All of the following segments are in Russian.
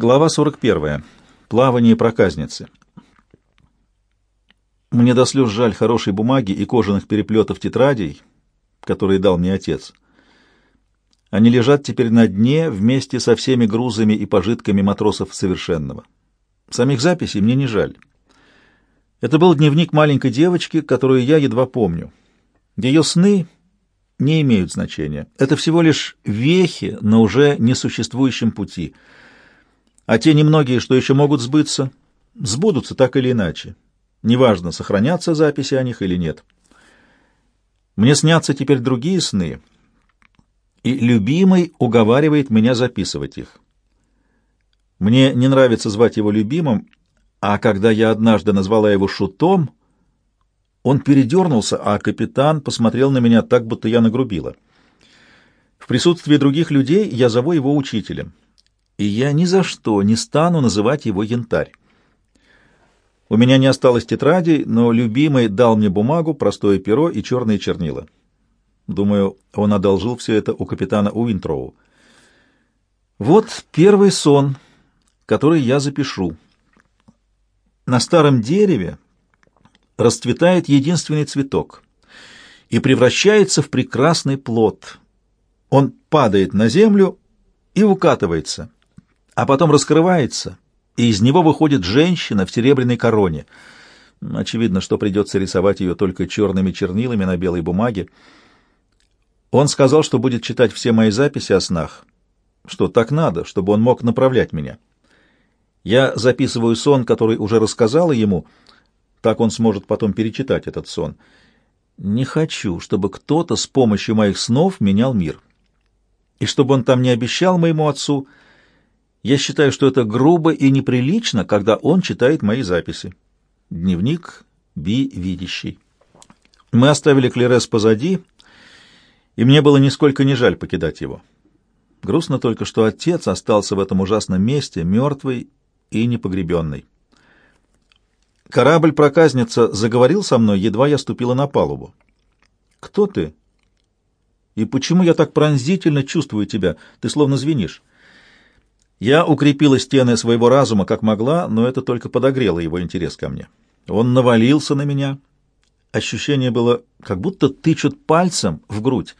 Глава 41. Плавание проказницы. Мне до слез жаль хорошей бумаги и кожаных переплетов тетрадей, которые дал мне отец. Они лежат теперь на дне вместе со всеми грузами и пожитками матросов совершенного. Самих записей мне не жаль. Это был дневник маленькой девочки, которую я едва помню. Ее сны не имеют значения. Это всего лишь вехи на уже несуществующем пути — а те немногие, что еще могут сбыться, сбудутся так или иначе. Неважно, сохранятся записи о них или нет. Мне снятся теперь другие сны, и любимый уговаривает меня записывать их. Мне не нравится звать его любимым, а когда я однажды назвала его шутом, он передернулся, а капитан посмотрел на меня так, будто я нагрубила. В присутствии других людей я зову его учителем и я ни за что не стану называть его янтарь. У меня не осталось тетрадей, но любимый дал мне бумагу, простое перо и черные чернила. Думаю, он одолжил все это у капитана Уинтроу. Вот первый сон, который я запишу. На старом дереве расцветает единственный цветок и превращается в прекрасный плод. Он падает на землю и укатывается а потом раскрывается, и из него выходит женщина в серебряной короне. Очевидно, что придется рисовать ее только черными чернилами на белой бумаге. Он сказал, что будет читать все мои записи о снах, что так надо, чтобы он мог направлять меня. Я записываю сон, который уже рассказала ему, так он сможет потом перечитать этот сон. Не хочу, чтобы кто-то с помощью моих снов менял мир. И чтобы он там не обещал моему отцу — я считаю, что это грубо и неприлично, когда он читает мои записи. Дневник Би видящий. Мы оставили Клерес позади, и мне было нисколько не жаль покидать его. Грустно только, что отец остался в этом ужасном месте, мертвый и непогребенный. Корабль-проказница заговорил со мной, едва я ступила на палубу. «Кто ты? И почему я так пронзительно чувствую тебя? Ты словно звенишь». Я укрепила стены своего разума как могла, но это только подогрело его интерес ко мне. Он навалился на меня. Ощущение было, как будто тычут пальцем в грудь.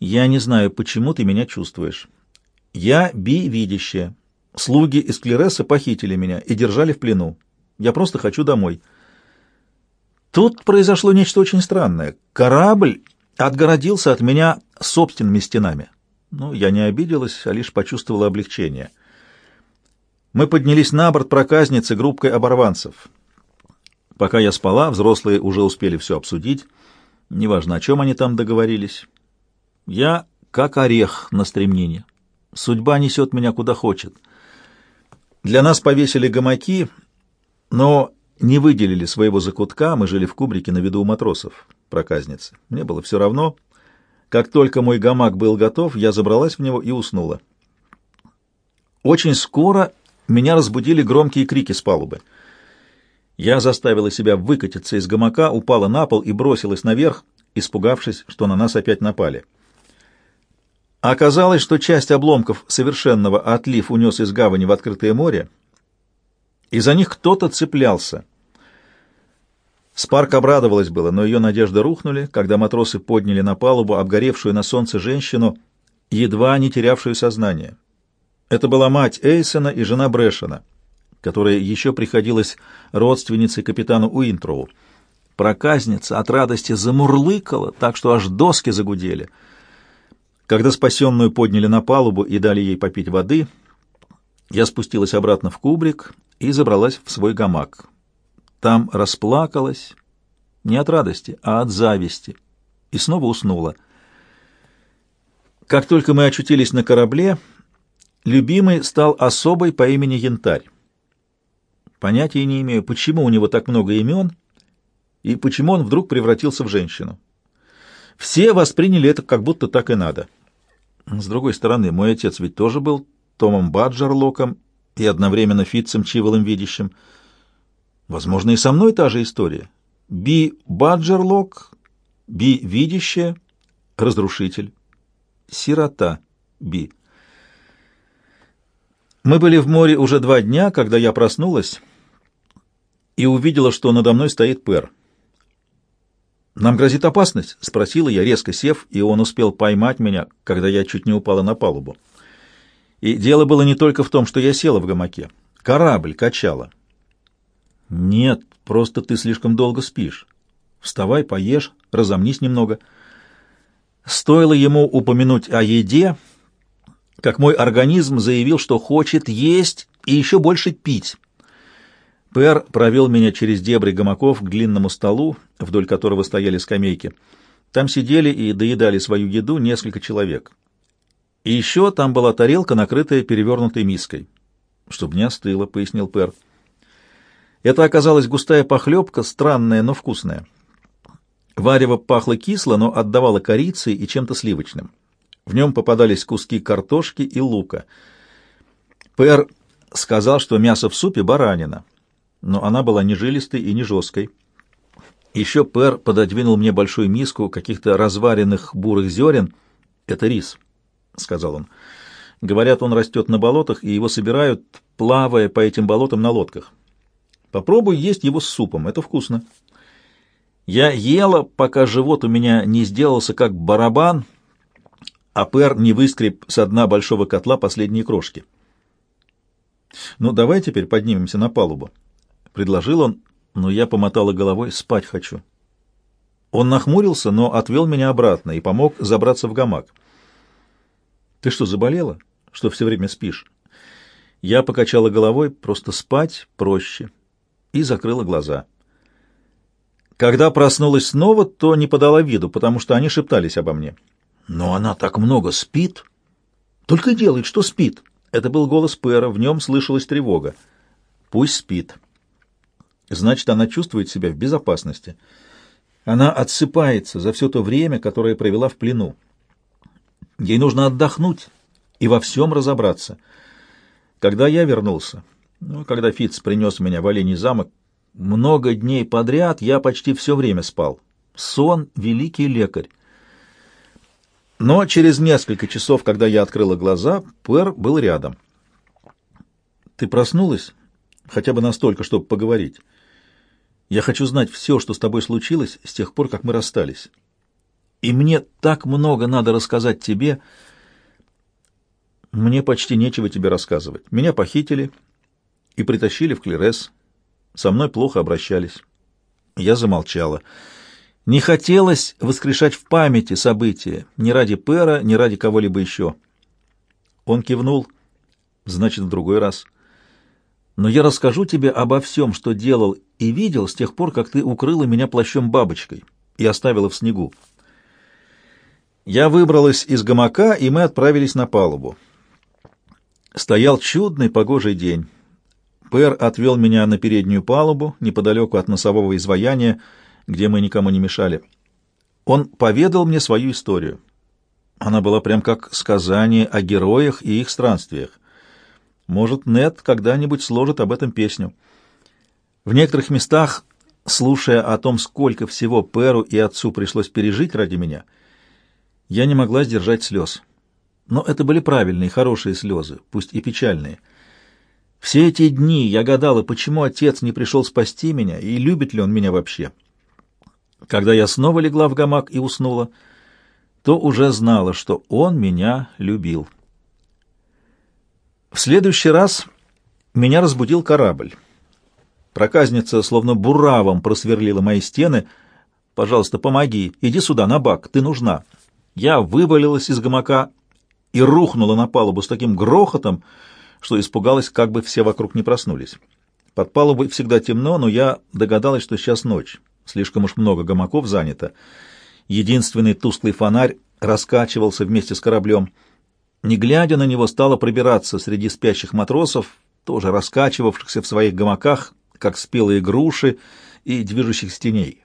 Я не знаю, почему ты меня чувствуешь. Я би-видящая. Слуги из Клереса похитили меня и держали в плену. Я просто хочу домой. Тут произошло нечто очень странное. Корабль отгородился от меня собственными стенами. Ну, я не обиделась, а лишь почувствовала облегчение. Мы поднялись на борт проказницы группкой оборванцев. Пока я спала, взрослые уже успели все обсудить. Неважно, о чем они там договорились. Я как орех на стремнине. Судьба несет меня куда хочет. Для нас повесили гамаки, но не выделили своего закутка, мы жили в кубрике на виду у матросов, проказницы. Мне было все равно, как только мой гамак был готов, я забралась в него и уснула. Очень скоро меня разбудили громкие крики с палубы. Я заставила себя выкатиться из гамака, упала на пол и бросилась наверх, испугавшись, что на нас опять напали. Оказалось, что часть обломков совершенного отлив унес из гавани в открытое море, и за них кто-то цеплялся — Спарк обрадовалась было, но ее надежды рухнули, когда матросы подняли на палубу обгоревшую на солнце женщину, едва не терявшую сознание. Это была мать Эйсона и жена Брэшена, которая еще приходилась родственницей капитану Уинтроу. Проказница от радости замурлыкала, так что аж доски загудели. Когда спасенную подняли на палубу и дали ей попить воды, я спустилась обратно в кубрик и забралась в свой гамак. Там расплакалась не от радости, а от зависти, и снова уснула. Как только мы очутились на корабле, любимый стал особой по имени Янтарь. Понятия не имею, почему у него так много имен и почему он вдруг превратился в женщину. Все восприняли это как будто так и надо. С другой стороны, мой отец ведь тоже был Томом Баджерлоком и одновременно Фитцем Чиволом Видящим — Возможно, и со мной та же история. Би Баджерлок, Би видящая, разрушитель, сирота Би. Мы были в море уже два дня, когда я проснулась и увидела, что надо мной стоит Пер. «Нам грозит опасность?» — спросила я, резко сев, и он успел поймать меня, когда я чуть не упала на палубу. И дело было не только в том, что я села в гамаке. Корабль качала. «Нет, просто ты слишком долго спишь. Вставай, поешь, разомнись немного». Стоило ему упомянуть о еде, как мой организм заявил, что хочет есть и еще больше пить. Пэр провел меня через дебри гамаков к длинному столу, вдоль которого стояли скамейки. Там сидели и доедали свою еду несколько человек. И еще там была тарелка, накрытая перевернутой миской. «Чтоб не остыло», — пояснил Пэр. Это оказалась густая похлебка, странная, но вкусная. Варево пахло кисло, но отдавало корицей и чем-то сливочным. В нем попадались куски картошки и лука. Пэр сказал, что мясо в супе баранина, но она была не жилистой и не жесткой. Еще Пэр пододвинул мне большую миску каких-то разваренных бурых зерен. «Это рис», — сказал он. «Говорят, он растет на болотах, и его собирают, плавая по этим болотам на лодках. Попробуй есть его с супом, это вкусно». Я ела, пока живот у меня не сделался как барабан, а Пэр не выскреб со дна большого котла последние крошки. «Ну, давай теперь поднимемся на палубу», — предложил он, но я помотала головой, спать хочу. Он нахмурился, но отвел меня обратно и помог забраться в гамак. «Ты что, заболела? Что все время спишь?» Я покачала головой, просто спать проще, и закрыла глаза. Когда проснулась снова, то не подала виду, потому что они шептались обо мне. «Но она так много спит!» «Только делает, что спит!» Это был голос Пэра, в нем слышалась тревога. «Пусть спит!» Значит, она чувствует себя в безопасности. Она отсыпается за все то время, которое провела в плену. Ей нужно отдохнуть и во всем разобраться. Когда я вернулся, ну, когда Фиц принес меня в Оленей замок, много дней подряд я почти все время спал. Сон — великий лекарь. Но через несколько часов, когда я открыла глаза, Пэр был рядом. «Ты проснулась? Хотя бы настолько, чтобы поговорить. Я хочу знать все, что с тобой случилось с тех пор, как мы расстались. И мне так много надо рассказать тебе. Мне почти нечего тебе рассказывать. Меня похитили и притащили в Клерес. Со мной плохо обращались. Я замолчала. Не хотелось воскрешать в памяти события, ни ради Пэра, ни ради кого-либо еще. Он кивнул. Значит, в другой раз. Но я расскажу тебе обо всем, что делал и видел с тех пор, как ты укрыла меня плащом-бабочкой и оставила в снегу. Я выбралась из гамака, и мы отправились на палубу. Стоял чудный погожий день. Пэр отвел меня на переднюю палубу, неподалеку от носового изваяния, где мы никому не мешали. Он поведал мне свою историю. Она была прям как сказание о героях и их странствиях. Может, Нет когда-нибудь сложит об этом песню. В некоторых местах, слушая о том, сколько всего Перу и отцу пришлось пережить ради меня, я не могла сдержать слез. Но это были правильные, хорошие слезы, пусть и печальные — все эти дни я гадала, почему отец не пришел спасти меня и любит ли он меня вообще. Когда я снова легла в гамак и уснула, то уже знала, что он меня любил. В следующий раз меня разбудил корабль. Проказница словно буравом просверлила мои стены. «Пожалуйста, помоги, иди сюда, на бак, ты нужна». Я вывалилась из гамака и рухнула на палубу с таким грохотом, что испугалась, как бы все вокруг не проснулись. Под палубой всегда темно, но я догадалась, что сейчас ночь. Слишком уж много гамаков занято. Единственный тусклый фонарь раскачивался вместе с кораблем. Не глядя на него, стала пробираться среди спящих матросов, тоже раскачивавшихся в своих гамаках, как спелые груши и движущихся теней.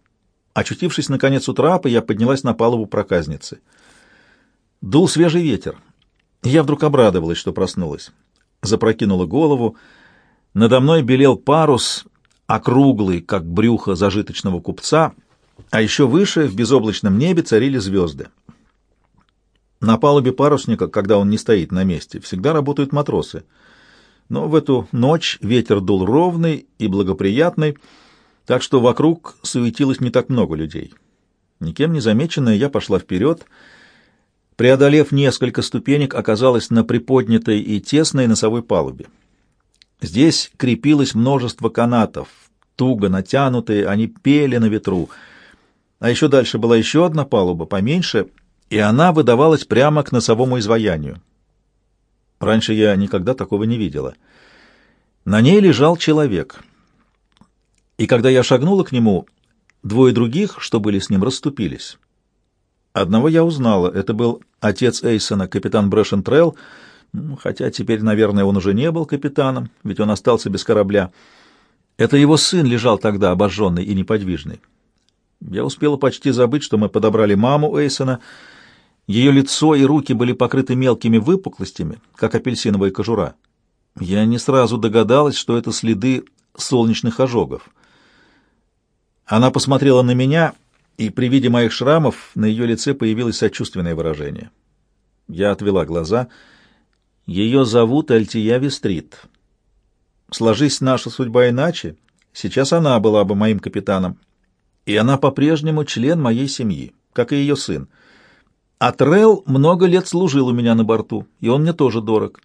Очутившись, наконец, у трапа, я поднялась на палубу проказницы. Дул свежий ветер. Я вдруг обрадовалась, что проснулась запрокинула голову. Надо мной белел парус, округлый, как брюхо зажиточного купца, а еще выше, в безоблачном небе, царили звезды. На палубе парусника, когда он не стоит на месте, всегда работают матросы. Но в эту ночь ветер дул ровный и благоприятный, так что вокруг суетилось не так много людей. Никем не замеченная, я пошла вперед. Преодолев несколько ступенек, оказалась на приподнятой и тесной носовой палубе. Здесь крепилось множество канатов, туго натянутые, они пели на ветру. А еще дальше была еще одна палуба, поменьше, и она выдавалась прямо к носовому изваянию. Раньше я никогда такого не видела. На ней лежал человек. И когда я шагнула к нему, двое других, что были с ним, расступились. Одного я узнала. Это был отец Эйсона, капитан Брэшен Трелл, хотя теперь, наверное, он уже не был капитаном, ведь он остался без корабля. Это его сын лежал тогда обожженный и неподвижный. Я успела почти забыть, что мы подобрали маму Эйсона. Ее лицо и руки были покрыты мелкими выпуклостями, как апельсиновая кожура. Я не сразу догадалась, что это следы солнечных ожогов. Она посмотрела на меня, и при виде моих шрамов на ее лице появилось сочувственное выражение. Я отвела глаза. Ее зовут Альтия Вестрит. Сложись наша судьба иначе, сейчас она была бы моим капитаном, и она по-прежнему член моей семьи, как и ее сын. А Трелл много лет служил у меня на борту, и он мне тоже дорог.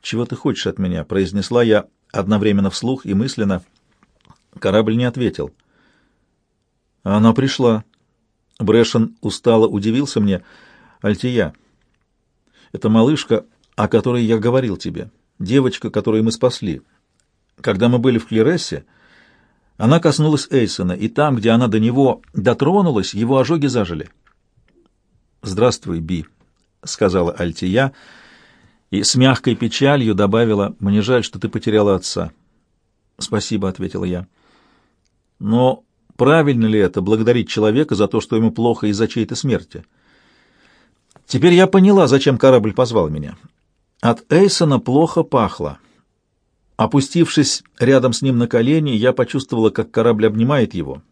«Чего ты хочешь от меня?» — произнесла я одновременно вслух и мысленно. Корабль не ответил. Она пришла. Брэшен устало удивился мне. «Альтия, это малышка, о которой я говорил тебе» девочка, которую мы спасли. Когда мы были в Клерессе, она коснулась Эйсона, и там, где она до него дотронулась, его ожоги зажили. «Здравствуй, Би», — сказала Альтия, и с мягкой печалью добавила, «Мне жаль, что ты потеряла отца». «Спасибо», — ответила я. «Но правильно ли это, благодарить человека за то, что ему плохо из-за чьей-то смерти?» Теперь я поняла, зачем корабль позвал меня. От Эйсона плохо пахло. Опустившись рядом с ним на колени, я почувствовала, как корабль обнимает его.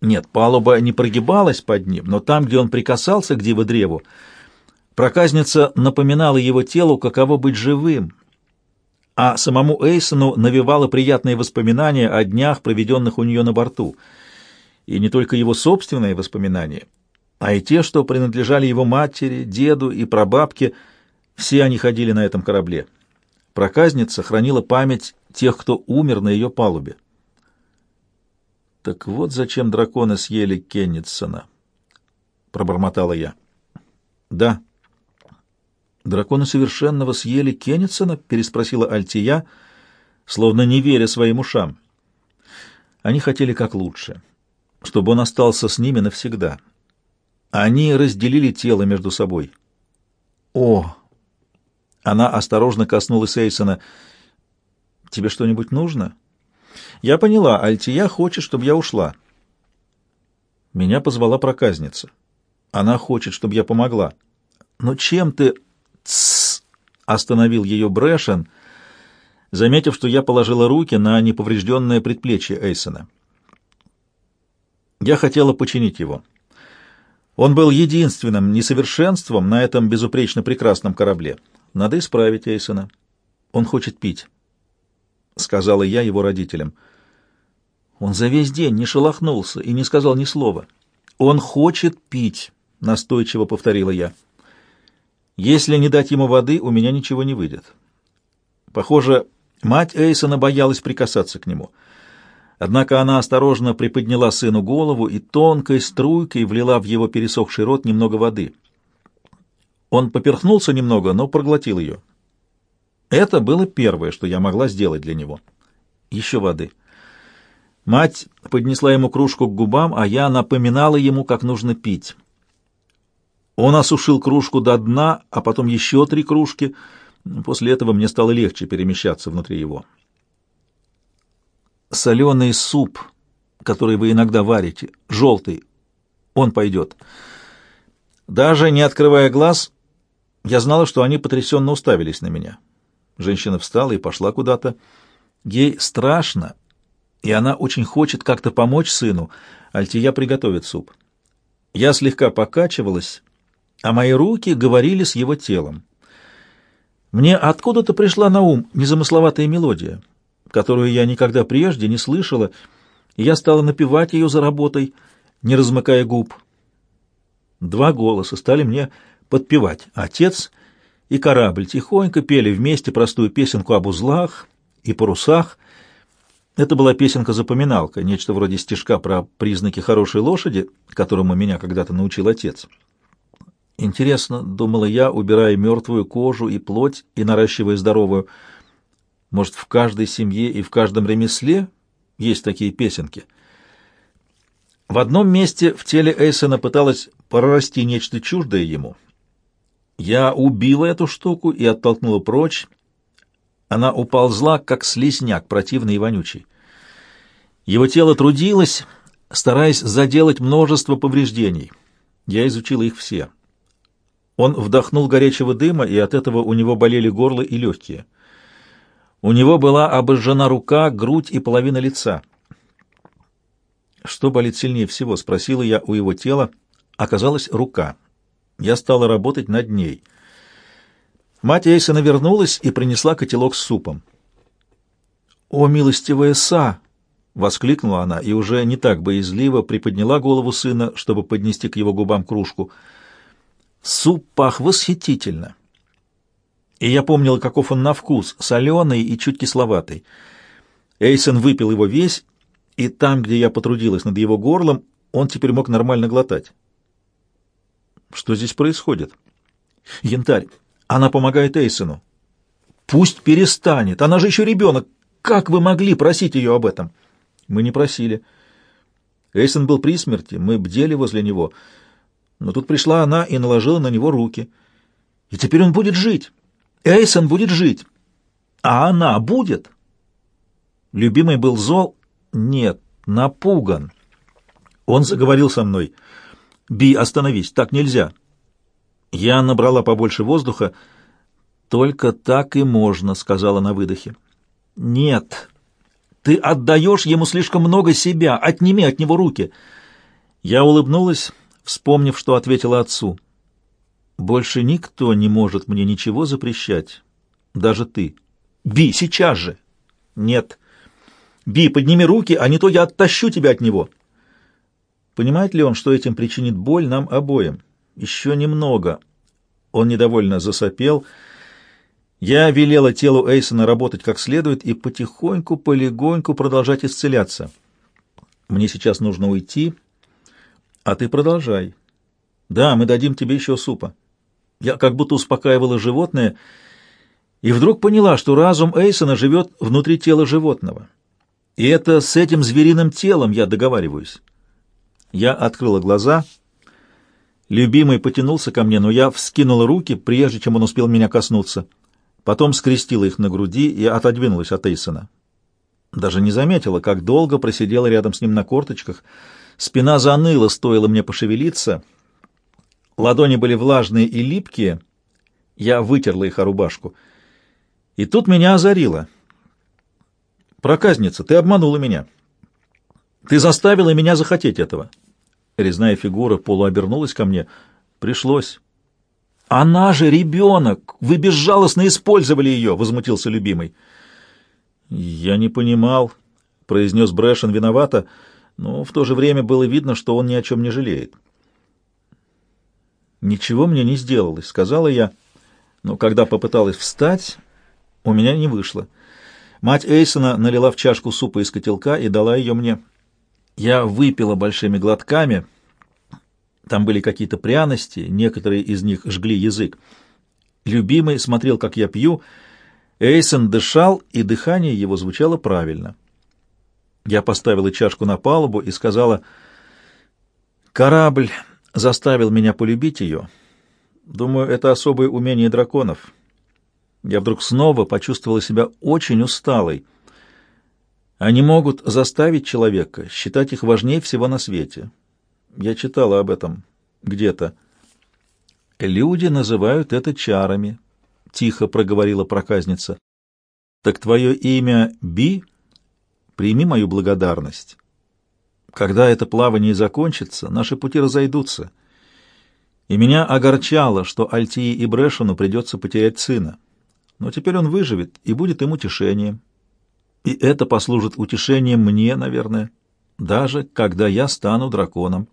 Нет, палуба не прогибалась под ним, но там, где он прикасался к диво-древу, проказница напоминала его телу, каково быть живым, а самому Эйсону навевало приятные воспоминания о днях, проведенных у нее на борту. И не только его собственные воспоминания, а и те, что принадлежали его матери, деду и прабабке – все они ходили на этом корабле. Проказница хранила память тех, кто умер на ее палубе. «Так вот зачем драконы съели Кеннитсона», — пробормотала я. «Да». «Драконы совершенного съели Кеннитсона?» — переспросила Альтия, словно не веря своим ушам. Они хотели как лучше, чтобы он остался с ними навсегда. Они разделили тело между собой. «О!» Она осторожно коснулась Эйсона. «Тебе что-нибудь нужно?» «Я поняла. Альтия хочет, чтобы я ушла». Меня позвала проказница. Она хочет, чтобы я помогла. «Но чем ты...» «Тссс!» — остановил ее Брэшен, заметив, что я положила руки на неповрежденное предплечье Эйсона. Я хотела починить его. Он был единственным несовершенством на этом безупречно прекрасном корабле. Надо исправить Эйсона. Он хочет пить, — сказала я его родителям. Он за весь день не шелохнулся и не сказал ни слова. Он хочет пить, — настойчиво повторила я. Если не дать ему воды, у меня ничего не выйдет. Похоже, мать Эйсона боялась прикасаться к нему. Однако она осторожно приподняла сыну голову и тонкой струйкой влила в его пересохший рот немного воды — он поперхнулся немного, но проглотил ее. Это было первое, что я могла сделать для него. Еще воды. Мать поднесла ему кружку к губам, а я напоминала ему, как нужно пить. Он осушил кружку до дна, а потом еще три кружки. После этого мне стало легче перемещаться внутри его. Соленый суп, который вы иногда варите, желтый, он пойдет. Даже не открывая глаз, я знала, что они потрясенно уставились на меня. Женщина встала и пошла куда-то. Ей страшно, и она очень хочет как-то помочь сыну. Альтия приготовит суп. Я слегка покачивалась, а мои руки говорили с его телом. Мне откуда-то пришла на ум незамысловатая мелодия, которую я никогда прежде не слышала, и я стала напевать ее за работой, не размыкая губ. Два голоса стали мне подпевать. Отец и корабль тихонько пели вместе простую песенку об узлах и парусах. Это была песенка-запоминалка, нечто вроде стишка про признаки хорошей лошади, которому меня когда-то научил отец. Интересно, думала я, убирая мертвую кожу и плоть и наращивая здоровую. Может, в каждой семье и в каждом ремесле есть такие песенки. В одном месте в теле Эйсона пыталось прорасти нечто чуждое ему. Я убила эту штуку и оттолкнула прочь. Она уползла, как слизняк, противный и вонючий. Его тело трудилось, стараясь заделать множество повреждений. Я изучила их все. Он вдохнул горячего дыма, и от этого у него болели горло и легкие. У него была обожжена рука, грудь и половина лица. «Что болит сильнее всего?» — спросила я у его тела. Оказалась рука. Я стала работать над ней. Мать Эйсона вернулась и принесла котелок с супом. «О, милостивая Са!» — воскликнула она и уже не так боязливо приподняла голову сына, чтобы поднести к его губам кружку — Суп пах восхитительно. И я помнила, каков он на вкус, соленый и чуть кисловатый. Эйсон выпил его весь, и там, где я потрудилась над его горлом, он теперь мог нормально глотать. Что здесь происходит? Янтарь. Она помогает Эйсону. Пусть перестанет. Она же еще ребенок. Как вы могли просить ее об этом? Мы не просили. Эйсон был при смерти. Мы бдели возле него. Но тут пришла она и наложила на него руки. И теперь он будет жить. Эйсон будет жить. А она будет? Любимый был зол? Нет, напуган. Он заговорил со мной. «Би, остановись, так нельзя». Я набрала побольше воздуха. «Только так и можно», — сказала на выдохе. «Нет, ты отдаешь ему слишком много себя, отними от него руки». Я улыбнулась вспомнив, что ответила отцу. «Больше никто не может мне ничего запрещать, даже ты. Би, сейчас же!» «Нет. Би, подними руки, а не то я оттащу тебя от него!» Понимает ли он, что этим причинит боль нам обоим? Еще немного. Он недовольно засопел. Я велела телу Эйсона работать как следует и потихоньку, полегоньку продолжать исцеляться. Мне сейчас нужно уйти а ты продолжай. Да, мы дадим тебе еще супа. Я как будто успокаивала животное и вдруг поняла, что разум Эйсона живет внутри тела животного. И это с этим звериным телом я договариваюсь. Я открыла глаза. Любимый потянулся ко мне, но я вскинула руки, прежде чем он успел меня коснуться. Потом скрестила их на груди и отодвинулась от Эйсона. Даже не заметила, как долго просидела рядом с ним на корточках — Спина заныла, стоило мне пошевелиться. Ладони были влажные и липкие. Я вытерла их о рубашку. И тут меня озарило. «Проказница, ты обманула меня. Ты заставила меня захотеть этого». Резная фигура полуобернулась ко мне. «Пришлось». «Она же ребенок! Вы безжалостно использовали ее!» — возмутился любимый. «Я не понимал», — произнес Брэшен виновато, — но в то же время было видно, что он ни о чем не жалеет. «Ничего мне не сделалось», — сказала я, но когда попыталась встать, у меня не вышло. Мать Эйсона налила в чашку супа из котелка и дала ее мне. Я выпила большими глотками. Там были какие-то пряности, некоторые из них жгли язык. Любимый смотрел, как я пью. Эйсон дышал, и дыхание его звучало правильно. Я поставила чашку на палубу и сказала, «Корабль заставил меня полюбить ее. Думаю, это особое умение драконов. Я вдруг снова почувствовала себя очень усталой. Они могут заставить человека считать их важнее всего на свете. Я читала об этом где-то. Люди называют это чарами, — тихо проговорила проказница. Так твое имя Би? Прими мою благодарность. Когда это плавание закончится, наши пути разойдутся. И меня огорчало, что Альтии и Брэшену придется потерять сына. Но теперь он выживет и будет им утешением. И это послужит утешением мне, наверное, даже когда я стану драконом.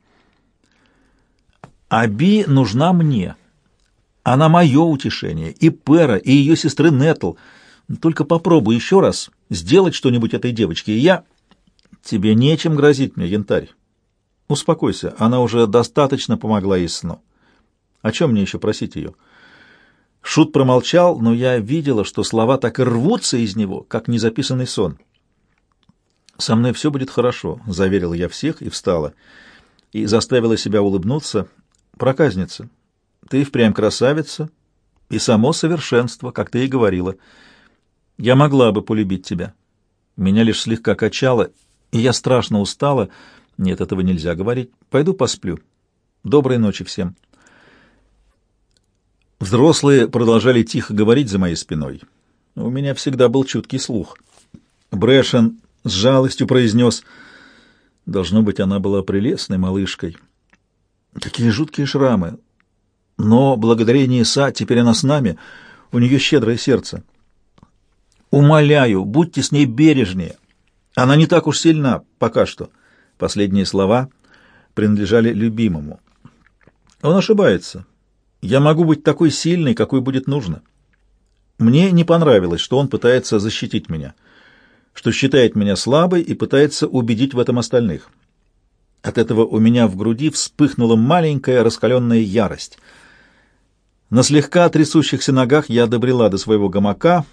Аби нужна мне. Она мое утешение, и Пера, и ее сестры Нетл. Только попробуй еще раз сделать что-нибудь этой девочке, и я... Тебе нечем грозить мне, янтарь. Успокойся, она уже достаточно помогла ей сну. О чем мне еще просить ее? Шут промолчал, но я видела, что слова так и рвутся из него, как незаписанный сон. «Со мной все будет хорошо», — заверила я всех и встала. И заставила себя улыбнуться. «Проказница, ты впрямь красавица и само совершенство, как ты и говорила. Я могла бы полюбить тебя. Меня лишь слегка качало, и я страшно устала. Нет, этого нельзя говорить. Пойду посплю. Доброй ночи всем». Взрослые продолжали тихо говорить за моей спиной. У меня всегда был чуткий слух. Брэшен с жалостью произнес, «Должно быть, она была прелестной малышкой. Какие жуткие шрамы! Но благодаря Неса теперь она с нами, у нее щедрое сердце. Умоляю, будьте с ней бережнее. Она не так уж сильна пока что». Последние слова принадлежали любимому. Он ошибается. Я могу быть такой сильной, какой будет нужно. Мне не понравилось, что он пытается защитить меня, что считает меня слабой и пытается убедить в этом остальных. От этого у меня в груди вспыхнула маленькая раскаленная ярость. На слегка трясущихся ногах я добрела до своего гамака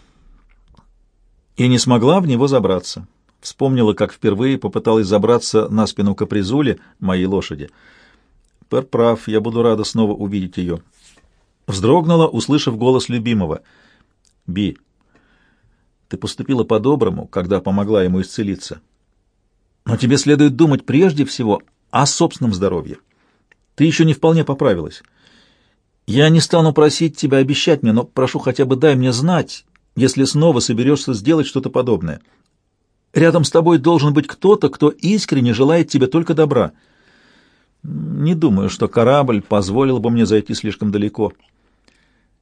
и не смогла в него забраться. Вспомнила, как впервые попыталась забраться на спину капризули, моей лошади. Пер прав, я буду рада снова увидеть ее. Вздрогнула, услышав голос любимого. «Би, ты поступила по-доброму, когда помогла ему исцелиться. Но тебе следует думать прежде всего о собственном здоровье. Ты еще не вполне поправилась. Я не стану просить тебя обещать мне, но прошу хотя бы дай мне знать, если снова соберешься сделать что-то подобное. Рядом с тобой должен быть кто-то, кто искренне желает тебе только добра. Не думаю, что корабль позволил бы мне зайти слишком далеко».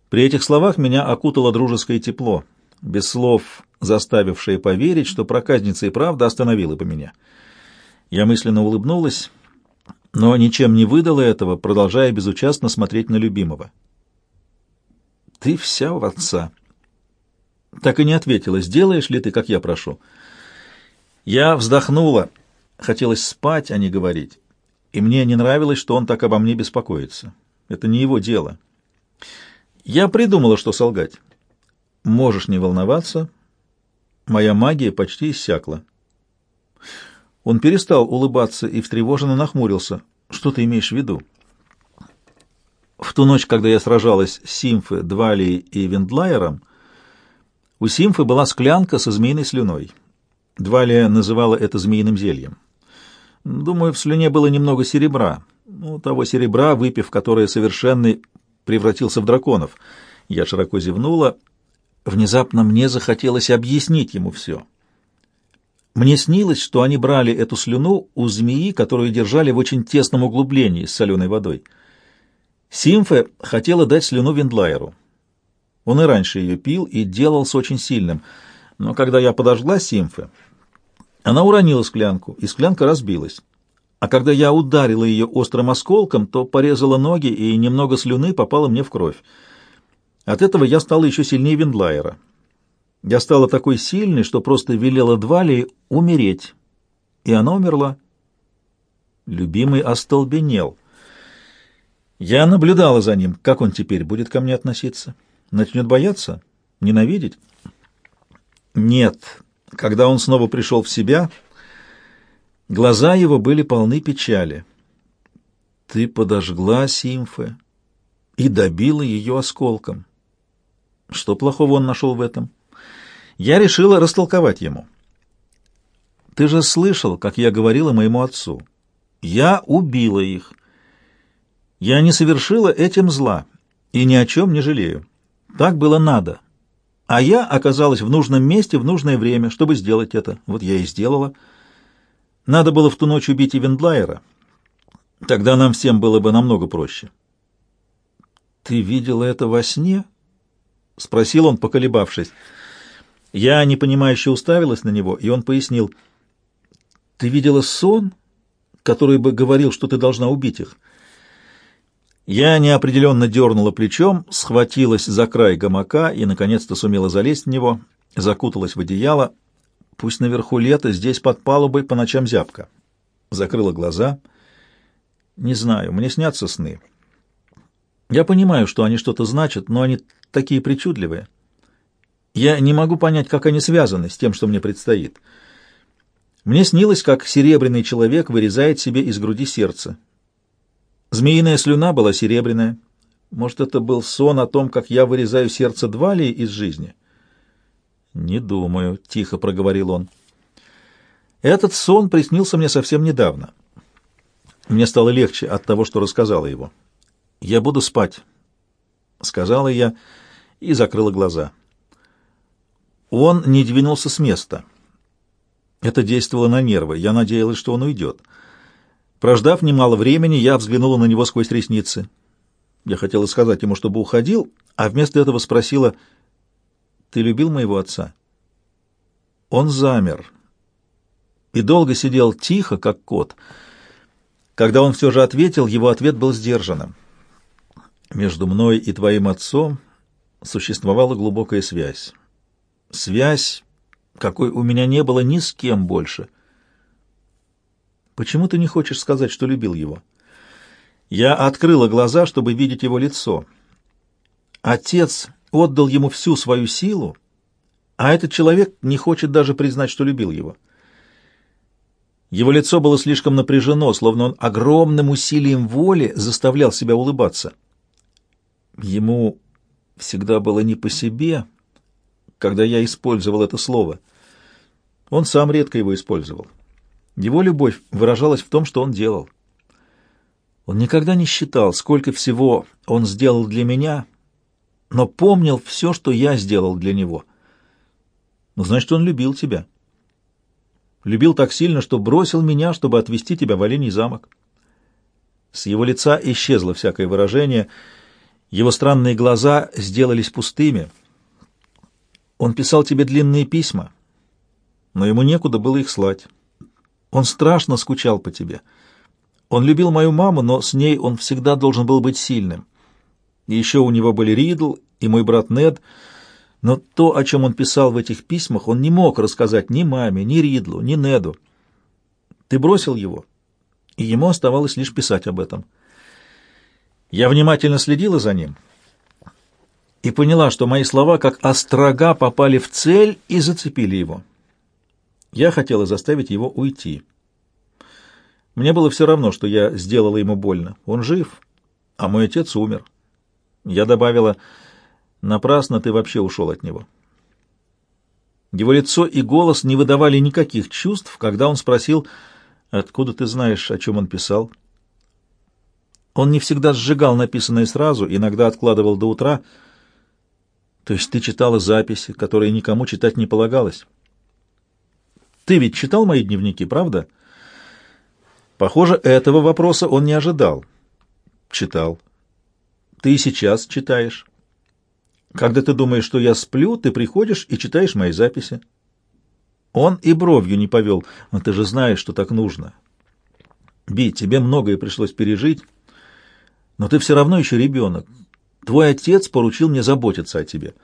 При этих словах меня окутало дружеское тепло, без слов заставившее поверить, что проказница и правда остановила бы меня. Я мысленно улыбнулась, но ничем не выдала этого, продолжая безучастно смотреть на любимого. «Ты вся в отца». Так и не ответила, сделаешь ли ты, как я прошу. Я вздохнула, хотелось спать, а не говорить, и мне не нравилось, что он так обо мне беспокоится. Это не его дело. Я придумала, что солгать. Можешь не волноваться. Моя магия почти иссякла. Он перестал улыбаться и встревоженно нахмурился. Что ты имеешь в виду? В ту ночь, когда я сражалась с Симфы, Двалией и Вендлайером, у Симфы была склянка со змеиной слюной. Двалия называла это змеиным зельем. Думаю, в слюне было немного серебра. Ну, того серебра, выпив которое совершенный превратился в драконов. Я широко зевнула. Внезапно мне захотелось объяснить ему все. Мне снилось, что они брали эту слюну у змеи, которую держали в очень тесном углублении с соленой водой. Симфе хотела дать слюну Виндлайеру. Он и раньше ее пил и делался очень сильным, но когда я подожгла Симфе, она уронила склянку, и склянка разбилась а когда я ударила ее острым осколком, то порезала ноги, и немного слюны попало мне в кровь. От этого я стала еще сильнее Виндлайера. Я стала такой сильной, что просто велела Двалии умереть. И она умерла. Любимый остолбенел. Я наблюдала за ним. Как он теперь будет ко мне относиться? Начнет бояться? Ненавидеть? Нет. Когда он снова пришел в себя... Глаза его были полны печали. Ты подожгла Симфе и добила ее осколком. Что плохого он нашел в этом? Я решила растолковать ему. Ты же слышал, как я говорила моему отцу. Я убила их. Я не совершила этим зла и ни о чем не жалею. Так было надо. А я оказалась в нужном месте в нужное время, чтобы сделать это. Вот я и сделала. Надо было в ту ночь убить и Вендлайера. Тогда нам всем было бы намного проще. Ты видела это во сне? — спросил он, поколебавшись. Я непонимающе уставилась на него, и он пояснил. «Ты видела сон, который бы говорил, что ты должна убить их?» Я неопределенно дернула плечом, схватилась за край гамака и, наконец-то, сумела залезть в него, закуталась в одеяло. Пусть наверху лето, здесь под палубой по ночам зябко. Закрыла глаза. Не знаю, мне снятся сны. Я понимаю, что они что-то значат, но они такие причудливые. Я не могу понять, как они связаны с тем, что мне предстоит. Мне снилось, как серебряный человек вырезает себе из груди сердце. Змеиная слюна была серебряная. Может, это был сон о том, как я вырезаю сердце Двалии из жизни? Не думаю, — тихо проговорил он. Этот сон приснился мне совсем недавно. Мне стало легче от того, что рассказала его. «Я буду спать», — сказала я и закрыла глаза. Он не двинулся с места. Это действовало на нервы. Я надеялась, что он уйдет. Прождав немало времени, я взглянула на него сквозь ресницы. Я хотела сказать ему, чтобы уходил, а вместо этого спросила, «Ты любил моего отца?» Он замер и долго сидел тихо, как кот. Когда он все же ответил, его ответ был сдержанным. «Между мной и твоим отцом существовала глубокая связь. Связь, какой у меня не было ни с кем больше». Почему ты не хочешь сказать, что любил его? Я открыла глаза, чтобы видеть его лицо. Отец отдал ему всю свою силу, а этот человек не хочет даже признать, что любил его. Его лицо было слишком напряжено, словно он огромным усилием воли заставлял себя улыбаться. Ему всегда было не по себе, когда я использовал это слово. Он сам редко его использовал. Его любовь выражалась в том, что он делал. Он никогда не считал, сколько всего он сделал для меня, но помнил все, что я сделал для него. Ну, значит, он любил тебя. Любил так сильно, что бросил меня, чтобы отвезти тебя в Оленей замок. С его лица исчезло всякое выражение, его странные глаза сделались пустыми. Он писал тебе длинные письма, но ему некуда было их слать. Он страшно скучал по тебе. Он любил мою маму, но с ней он всегда должен был быть сильным. И еще у него были Ридл и мой брат Нед, но то, о чем он писал в этих письмах, он не мог рассказать ни маме, ни Ридлу, ни Неду. Ты бросил его, и ему оставалось лишь писать об этом. Я внимательно следила за ним и поняла, что мои слова, как острога, попали в цель и зацепили его. Я хотела заставить его уйти. Мне было все равно, что я сделала ему больно. Он жив, а мой отец умер. Я добавила, напрасно ты вообще ушел от него. Его лицо и голос не выдавали никаких чувств, когда он спросил, откуда ты знаешь, о чем он писал. Он не всегда сжигал написанное сразу, иногда откладывал до утра. То есть ты читала записи, которые никому читать не полагалось. Ты ведь читал мои дневники, правда? Похоже, этого вопроса он не ожидал. Читал. Ты и сейчас читаешь. Когда ты думаешь, что я сплю, ты приходишь и читаешь мои записи. Он и бровью не повел, но ты же знаешь, что так нужно. Би, тебе многое пришлось пережить, но ты все равно еще ребенок. Твой отец поручил мне заботиться о тебе.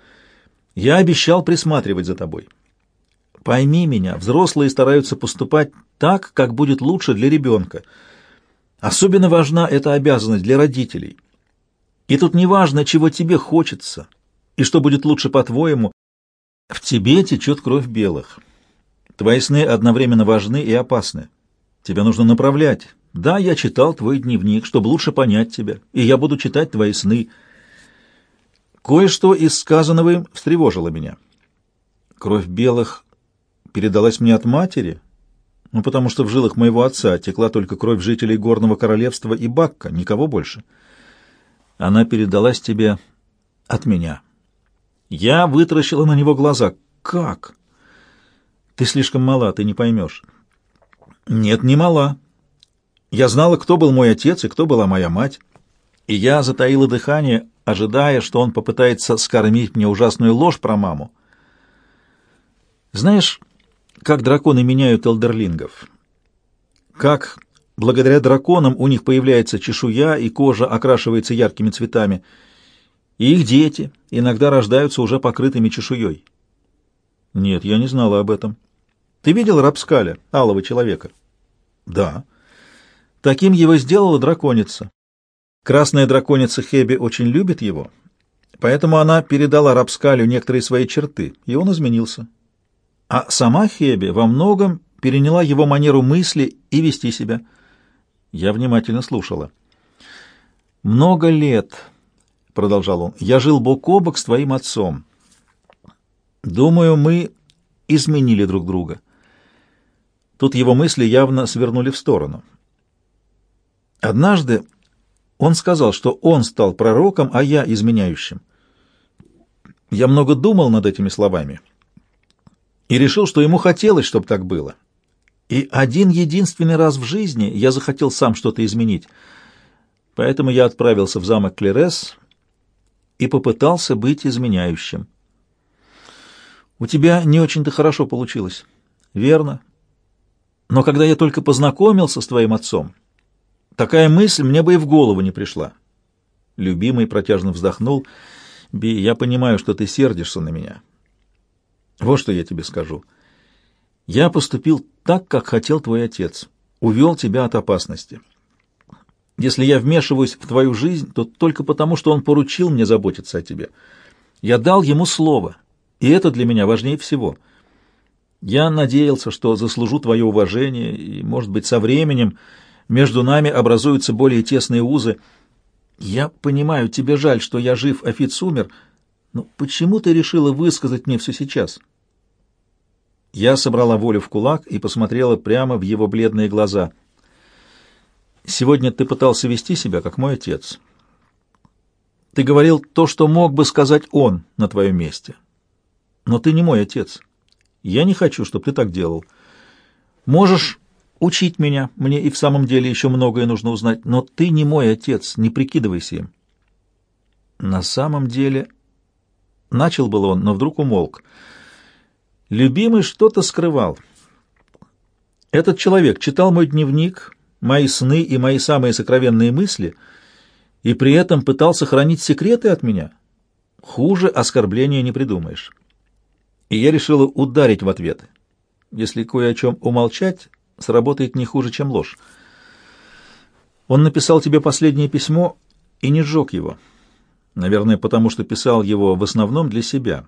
Я обещал присматривать за тобой. Пойми меня, взрослые стараются поступать так, как будет лучше для ребенка. Особенно важна эта обязанность для родителей. И тут не важно, чего тебе хочется, и что будет лучше по-твоему. В тебе течет кровь белых. Твои сны одновременно важны и опасны. Тебя нужно направлять. Да, я читал твой дневник, чтобы лучше понять тебя, и я буду читать твои сны. Кое-что из сказанного им встревожило меня. Кровь белых передалась мне от матери, ну, потому что в жилах моего отца текла только кровь жителей Горного Королевства и Бакка, никого больше. Она передалась тебе от меня. Я вытаращила на него глаза. Как? Ты слишком мала, ты не поймешь. Нет, не мала. Я знала, кто был мой отец и кто была моя мать. И я затаила дыхание, ожидая, что он попытается скормить мне ужасную ложь про маму. Знаешь, как драконы меняют элдерлингов? Как благодаря драконам у них появляется чешуя, и кожа окрашивается яркими цветами, и их дети иногда рождаются уже покрытыми чешуей. Нет, я не знала об этом. Ты видел Рапскаля, алого человека? Да. Таким его сделала драконица. Красная драконица Хеби очень любит его, поэтому она передала Рапскалю некоторые свои черты, и он изменился. А сама Хеби во многом переняла его манеру мысли и вести себя. Я внимательно слушала. «Много лет», — продолжал он, — «я жил бок о бок с твоим отцом. Думаю, мы изменили друг друга». Тут его мысли явно свернули в сторону. Однажды он сказал, что он стал пророком, а я изменяющим. Я много думал над этими словами и решил, что ему хотелось, чтобы так было. И один единственный раз в жизни я захотел сам что-то изменить. Поэтому я отправился в замок Клерес и попытался быть изменяющим. У тебя не очень-то хорошо получилось. Верно. Но когда я только познакомился с твоим отцом, Такая мысль мне бы и в голову не пришла. Любимый протяжно вздохнул. Би, я понимаю, что ты сердишься на меня. Вот что я тебе скажу. Я поступил так, как хотел твой отец. Увел тебя от опасности. Если я вмешиваюсь в твою жизнь, то только потому, что он поручил мне заботиться о тебе. Я дал ему слово, и это для меня важнее всего. Я надеялся, что заслужу твое уважение, и, может быть, со временем между нами образуются более тесные узы. Я понимаю, тебе жаль, что я жив, а Фиц умер, но почему ты решила высказать мне все сейчас?» Я собрала волю в кулак и посмотрела прямо в его бледные глаза. «Сегодня ты пытался вести себя, как мой отец. Ты говорил то, что мог бы сказать он на твоем месте. Но ты не мой отец. Я не хочу, чтобы ты так делал. Можешь учить меня. Мне и в самом деле еще многое нужно узнать. Но ты не мой отец, не прикидывайся им. На самом деле... Начал был он, но вдруг умолк. Любимый что-то скрывал. Этот человек читал мой дневник, мои сны и мои самые сокровенные мысли, и при этом пытался хранить секреты от меня. Хуже оскорбления не придумаешь. И я решила ударить в ответ. Если кое о чем умолчать, сработает не хуже, чем ложь. Он написал тебе последнее письмо и не сжег его. Наверное, потому что писал его в основном для себя.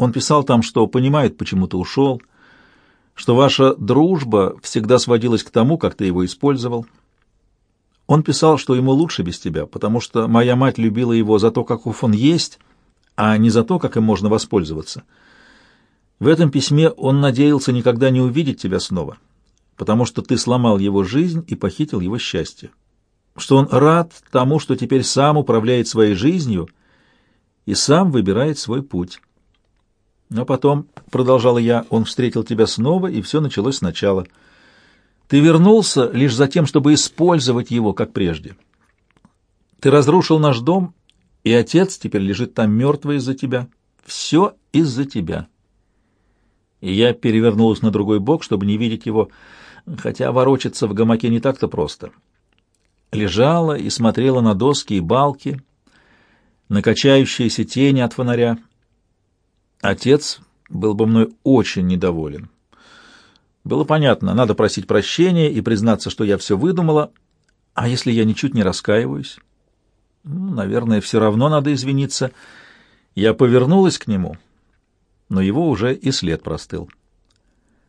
Он писал там, что понимает, почему ты ушел, что ваша дружба всегда сводилась к тому, как ты его использовал. Он писал, что ему лучше без тебя, потому что моя мать любила его за то, каков он есть, а не за то, как им можно воспользоваться. В этом письме он надеялся никогда не увидеть тебя снова, потому что ты сломал его жизнь и похитил его счастье. Что он рад тому, что теперь сам управляет своей жизнью и сам выбирает свой путь. Но потом, — продолжала я, — он встретил тебя снова, и все началось сначала. Ты вернулся лишь за тем, чтобы использовать его, как прежде. Ты разрушил наш дом, и отец теперь лежит там мертвый из-за тебя. Все из-за тебя и я перевернулась на другой бок, чтобы не видеть его, хотя ворочаться в гамаке не так-то просто. Лежала и смотрела на доски и балки, на качающиеся тени от фонаря. Отец был бы мной очень недоволен. Было понятно, надо просить прощения и признаться, что я все выдумала, а если я ничуть не раскаиваюсь? Ну, наверное, все равно надо извиниться. Я повернулась к нему — но его уже и след простыл.